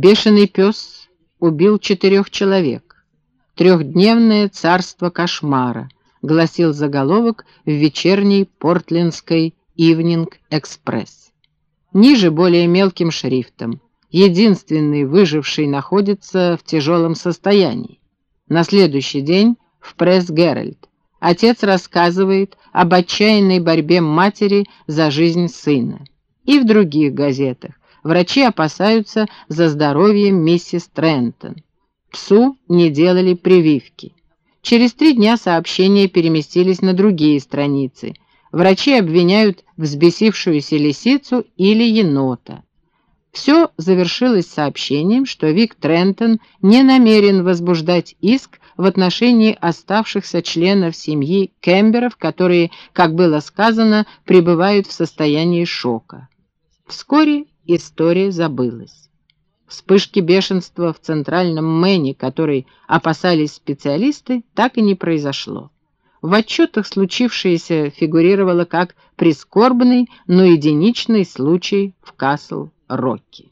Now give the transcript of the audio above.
Бешеный пес убил четырех человек. Трехдневное царство кошмара, гласил заголовок в вечерней портлендской «Ивнинг Экспресс». Ниже более мелким шрифтом. Единственный выживший находится в тяжелом состоянии. На следующий день в пресс Геральт. Отец рассказывает об отчаянной борьбе матери за жизнь сына. И в других газетах. Врачи опасаются за здоровье миссис Трентон. Псу не делали прививки. Через три дня сообщения переместились на другие страницы. Врачи обвиняют взбесившуюся лисицу или енота. Все завершилось сообщением, что Вик Трентон не намерен возбуждать иск в отношении оставшихся членов семьи Кемберов, которые, как было сказано, пребывают в состоянии шока. Вскоре история забылась. Вспышки бешенства в центральном Мэне, которой опасались специалисты, так и не произошло. В отчетах случившееся фигурировало как прискорбный, но единичный случай в Касл-Рокки.